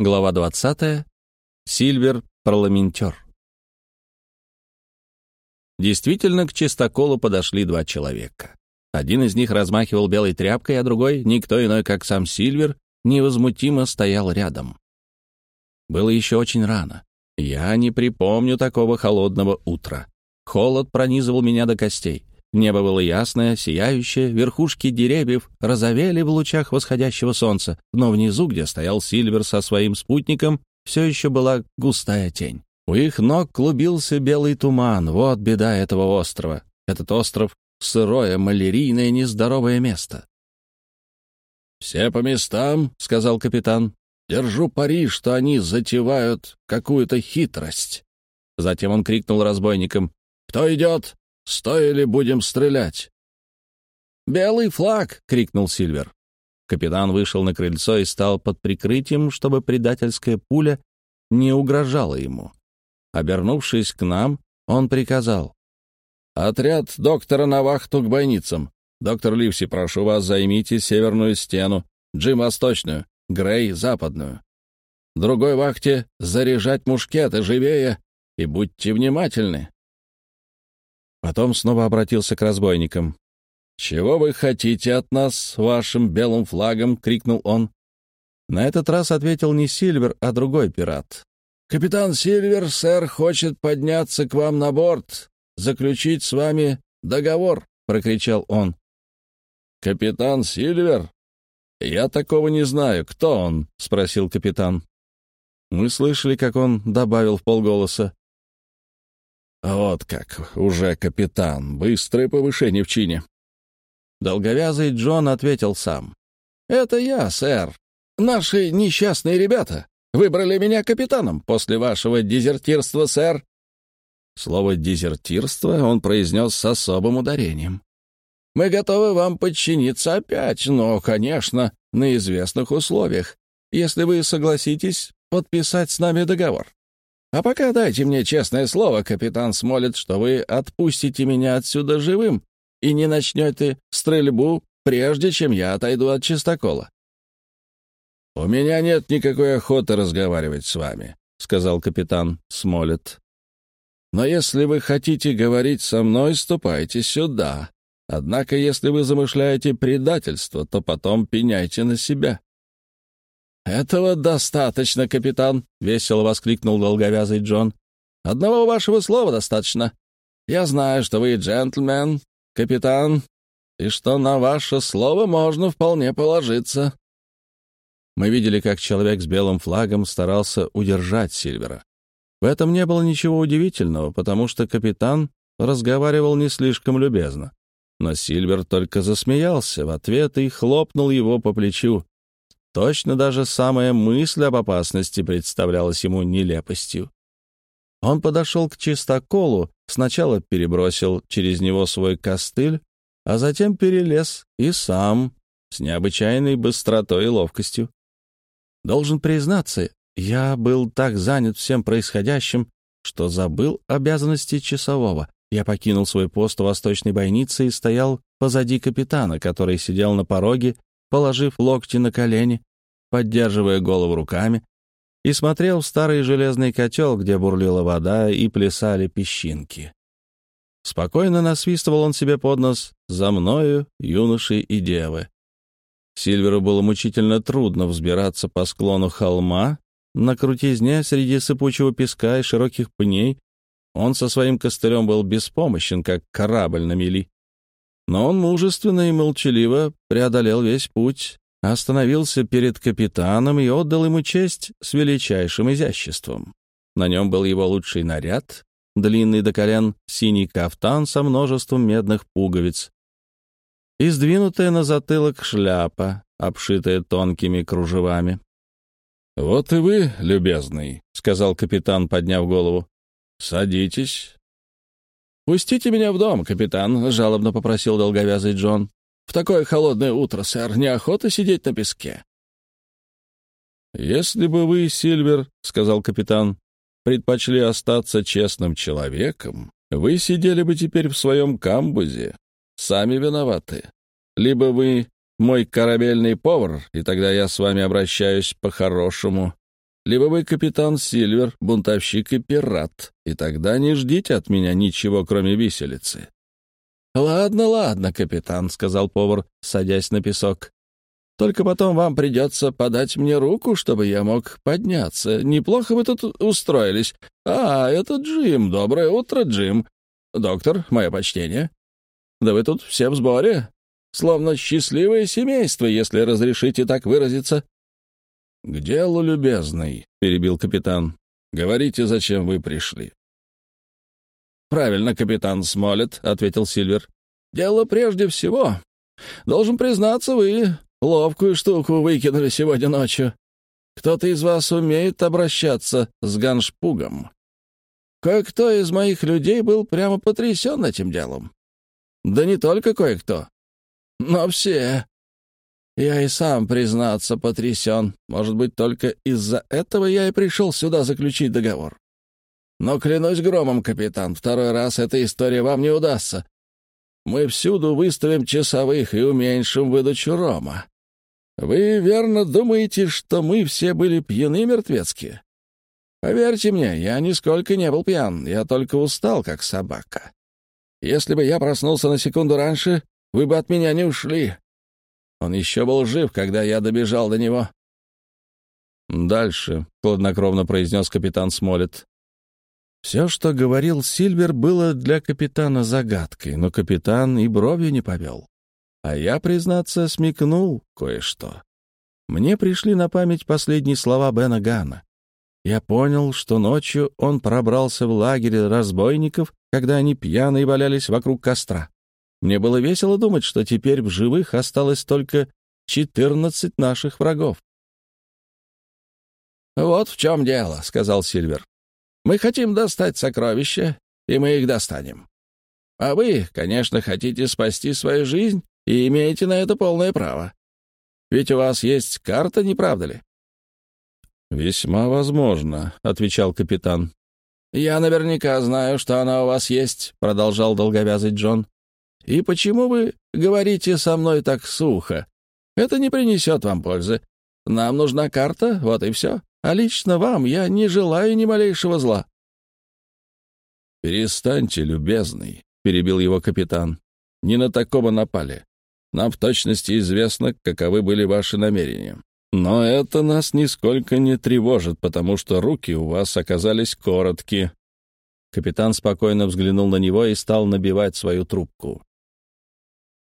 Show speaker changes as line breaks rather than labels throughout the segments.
Глава 20. Сильвер парламентер. Действительно, к чистоколу подошли два человека. Один из них размахивал белой тряпкой, а другой, никто иной, как сам Сильвер, невозмутимо стоял рядом. Было еще очень рано. Я не припомню такого холодного утра. Холод пронизывал меня до костей. Небо было ясное, сияющее, верхушки деревьев розовели в лучах восходящего солнца, но внизу, где стоял Сильвер со своим спутником, все еще была густая тень. У их ног клубился белый туман. Вот беда этого острова. Этот остров — сырое, малярийное, нездоровое место.
«Все по местам», — сказал капитан. «Держу пари, что они затевают какую-то хитрость».
Затем он крикнул разбойникам.
«Кто идет? Стоили будем стрелять?»
«Белый флаг!» — крикнул Сильвер. Капитан вышел на крыльцо и стал под прикрытием, чтобы предательская пуля не угрожала ему. Обернувшись к нам, он приказал.
«Отряд доктора на вахту к бойницам. Доктор Ливси, прошу вас, займите северную стену, Джим — восточную, Грей — западную. Другой вахте заряжать мушкеты живее и будьте внимательны.
Потом снова обратился к разбойникам.
«Чего вы хотите от нас вашим белым флагом?» — крикнул он.
На этот раз ответил не Сильвер, а другой пират.
«Капитан Сильвер, сэр, хочет подняться к вам на борт, заключить с вами договор», — прокричал он. «Капитан Сильвер? Я такого не знаю. Кто он?» — спросил капитан.
Мы слышали, как он добавил в полголоса.
Вот как, уже капитан. Быстрое повышение в чине.
Долговязый Джон ответил сам.
«Это я, сэр. Наши несчастные ребята выбрали меня капитаном после вашего дезертирства, сэр».
Слово «дезертирство» он произнес с особым ударением.
«Мы готовы вам подчиниться опять, но, конечно, на известных условиях, если вы согласитесь подписать с нами договор. А пока дайте мне честное слово, капитан Смолет, что вы отпустите меня отсюда живым и не начнете стрельбу, прежде чем я отойду от чистокола. «У меня нет никакой охоты разговаривать с вами», — сказал капитан Смолет. «Но если вы хотите говорить со мной, ступайте сюда. Однако, если вы замышляете предательство, то потом пеняйте на себя.
«Этого достаточно, капитан!» — весело воскликнул долговязый Джон. «Одного вашего слова достаточно. Я знаю, что вы джентльмен, капитан, и что на ваше слово можно вполне положиться». Мы видели, как человек с белым флагом старался удержать Сильвера. В этом не было ничего удивительного, потому что капитан разговаривал не слишком любезно. Но Сильвер только засмеялся в ответ и хлопнул его по плечу. Точно даже самая мысль об опасности представлялась ему нелепостью. Он подошел к чистоколу, сначала перебросил через него свой костыль, а затем перелез и сам, с необычайной быстротой и ловкостью. Должен признаться, я был так занят всем происходящим, что забыл обязанности часового. Я покинул свой пост у восточной бойницы и стоял позади капитана, который сидел на пороге, положив локти на колени, поддерживая голову руками, и смотрел в старый железный котел, где бурлила вода и плясали песчинки. Спокойно насвистывал он себе под нос «За мною, юноши и девы». Сильверу было мучительно трудно взбираться по склону холма, на крутизне среди сыпучего песка и широких пней. Он со своим костырем был беспомощен, как корабль на мели. Но он мужественно и молчаливо преодолел весь путь, остановился перед капитаном и отдал ему честь с величайшим изяществом. На нем был его лучший наряд, длинный до колен синий кафтан со множеством медных пуговиц и сдвинутая на затылок шляпа, обшитая тонкими кружевами.
«Вот и вы, любезный», — сказал капитан, подняв голову. «Садитесь».
«Пустите меня в дом, капитан», — жалобно попросил долговязый Джон. В такое холодное утро, сэр, неохота сидеть на песке.
«Если бы вы, Сильвер, — сказал капитан, — предпочли остаться честным человеком, вы сидели бы теперь в своем камбузе. Сами виноваты. Либо вы мой корабельный повар, и тогда я с вами обращаюсь по-хорошему.
Либо вы капитан Сильвер, бунтовщик и пират, и тогда не ждите от меня ничего, кроме виселицы».
«Ладно, ладно, капитан», — сказал повар, садясь на песок. «Только потом вам придется подать мне руку, чтобы я мог подняться. Неплохо вы тут устроились. А, это Джим. Доброе утро, Джим. Доктор, мое почтение. Да вы тут все в сборе. Словно счастливое семейство, если разрешите так выразиться».
«К делу, любезный», — перебил капитан. «Говорите, зачем вы пришли».
«Правильно, капитан Смолет», — ответил Сильвер. «Дело прежде всего. Должен признаться, вы ловкую штуку выкинули сегодня ночью. Кто-то из вас умеет обращаться с ганшпугом. Кое-кто из моих людей был прямо потрясен этим делом. Да не только кое-кто, но все. Я и сам, признаться, потрясен. Может быть, только из-за этого я и пришел сюда заключить договор. Но клянусь громом, капитан, второй раз эта история вам не удастся. Мы всюду выставим часовых и уменьшим выдачу рома. Вы верно думаете, что мы все были пьяны мертвецки? Поверьте мне, я нисколько не был пьян, я только устал, как собака. Если бы я проснулся на секунду раньше, вы бы от меня не ушли. Он еще был жив, когда я добежал до него.
«Дальше», — хладнокровно произнес капитан Смолет. Все, что говорил Сильвер, было для капитана загадкой, но капитан и бровью не повел. А я, признаться, смекнул кое-что. Мне пришли на память последние слова Бена Гана. Я понял, что ночью он пробрался в лагерь разбойников, когда они пьяные валялись вокруг костра. Мне было весело думать, что теперь в живых осталось только четырнадцать наших врагов.
«Вот в чем дело», — сказал Сильвер. «Мы хотим достать сокровища, и мы их достанем. А вы, конечно, хотите спасти свою жизнь и имеете на это полное право. Ведь у вас есть карта, не правда ли?»
«Весьма возможно», — отвечал капитан.
«Я наверняка знаю, что она у вас есть», — продолжал долговязый Джон. И почему вы говорите со мной так сухо? Это не принесет вам пользы. Нам нужна карта, вот и все. А лично вам я не желаю ни малейшего зла».
«Перестаньте, любезный», — перебил его капитан. «Не на такого напали. Нам в точности известно, каковы были ваши намерения. Но это нас нисколько не тревожит, потому что руки у вас оказались короткие». Капитан спокойно взглянул на него и стал набивать свою трубку.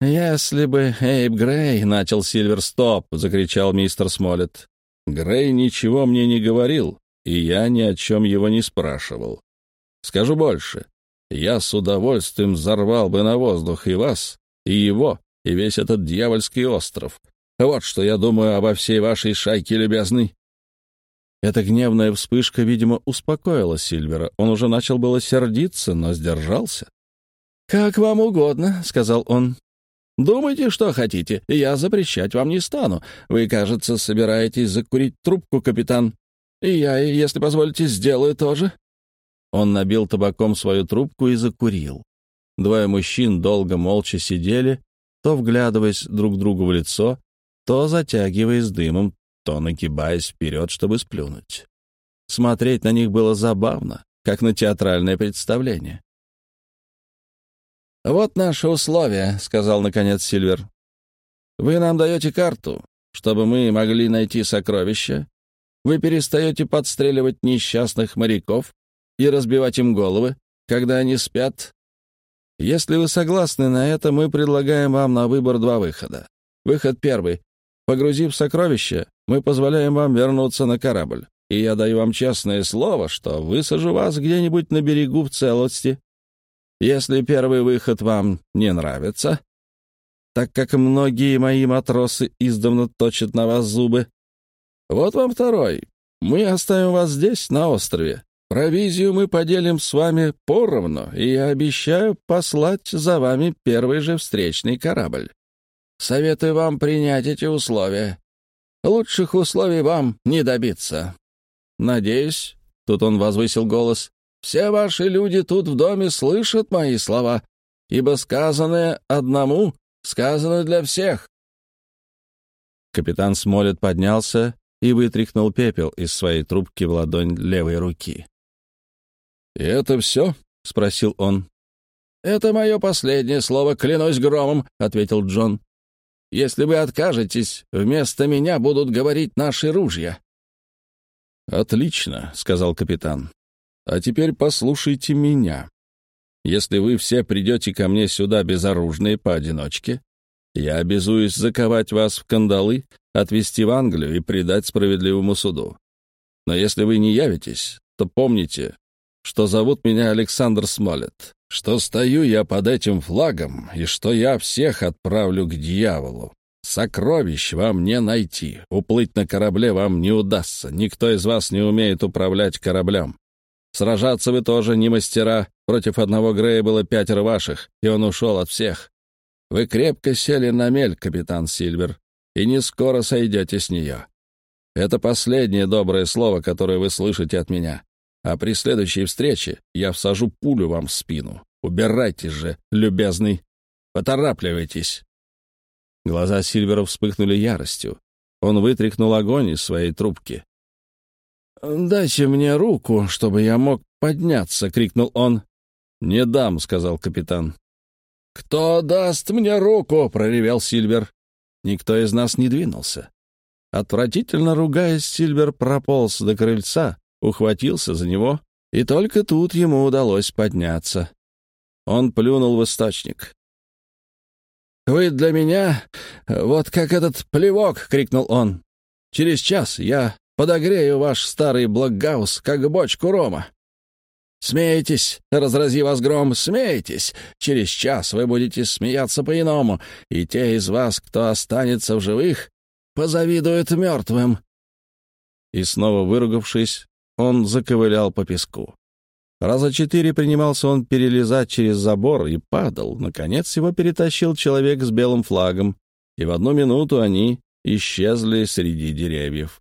«Если бы Эйб Грей начал Сильвер Стоп!» — закричал мистер Смолет.
«Грей ничего мне не говорил, и я ни о чем его не спрашивал. Скажу больше. Я с удовольствием взорвал бы на воздух и вас, и его, и весь этот дьявольский остров. Вот что я думаю обо всей вашей шайке, любезный».
Эта гневная вспышка, видимо, успокоила Сильвера. Он уже начал было сердиться, но сдержался. «Как вам угодно», — сказал он. Думайте, что хотите, я запрещать вам не стану. Вы, кажется, собираетесь закурить трубку, капитан. И я, если позволите, сделаю тоже».
Он набил табаком свою трубку и закурил. Двое мужчин долго молча сидели, то вглядываясь друг другу в лицо, то затягиваясь дымом, то нагибаясь вперед, чтобы сплюнуть. Смотреть на них было забавно, как на театральное представление.
«Вот наши условия», — сказал наконец Сильвер. «Вы нам даете карту, чтобы мы могли найти сокровища. Вы перестаете подстреливать несчастных моряков и разбивать им головы, когда они спят. Если вы согласны на это, мы предлагаем вам на выбор два выхода. Выход первый. Погрузив сокровища, мы позволяем вам вернуться на корабль. И я даю вам честное слово, что высажу вас где-нибудь на берегу в целости если первый выход вам не нравится, так как многие мои матросы издавна точат на вас зубы, вот вам второй. Мы оставим вас здесь, на острове. Провизию мы поделим с вами поровну, и я обещаю послать за вами первый же встречный корабль. Советую вам принять эти условия. Лучших условий вам не добиться. Надеюсь, — тут он возвысил голос, все ваши люди тут в доме слышат мои слова, ибо сказанное одному сказано для всех».
Капитан Смолет поднялся и вытряхнул пепел из своей трубки в ладонь левой руки.
«И это все?» — спросил он.
«Это мое последнее слово, клянусь громом», — ответил Джон. «Если вы откажетесь, вместо меня будут говорить наши ружья».
«Отлично», — сказал капитан. «А теперь послушайте меня. Если вы все придете ко мне сюда безоружные поодиночке, я обязуюсь заковать вас в кандалы, отвезти в Англию и предать справедливому суду. Но если вы не явитесь, то помните, что зовут меня Александр Смолет, что стою я под этим флагом и что я всех отправлю к дьяволу. Сокровищ вам не найти, уплыть на корабле вам не удастся, никто из вас не умеет управлять кораблем. Сражаться вы тоже не мастера, против одного Грея было пятеро ваших, и он ушел от всех. Вы крепко сели на мель, капитан Сильвер, и не скоро сойдете с нее. Это последнее доброе слово, которое вы слышите от меня. А при следующей встрече я всажу пулю вам в спину. Убирайтесь же, любезный. Поторапливайтесь.
Глаза Сильвера вспыхнули яростью. Он вытряхнул огонь из своей трубки. «Дайте мне руку, чтобы я мог подняться!» — крикнул он.
«Не дам», — сказал капитан.
«Кто даст мне руку?» — проревел Сильвер. Никто из нас не двинулся. Отвратительно ругаясь, Сильвер прополз до крыльца, ухватился за него, и только тут ему удалось подняться. Он плюнул в источник. «Вы для меня вот как этот плевок!» — крикнул он. «Через час я подогрею ваш старый блокгаус, как бочку рома. Смейтесь, разрази вас гром, смейтесь. Через час вы будете смеяться по-иному, и те из вас, кто останется в живых, позавидуют мертвым». И снова выругавшись, он заковылял по песку. Раза четыре принимался он перелезать через забор и падал. Наконец его перетащил человек с белым флагом, и в одну минуту они исчезли среди деревьев.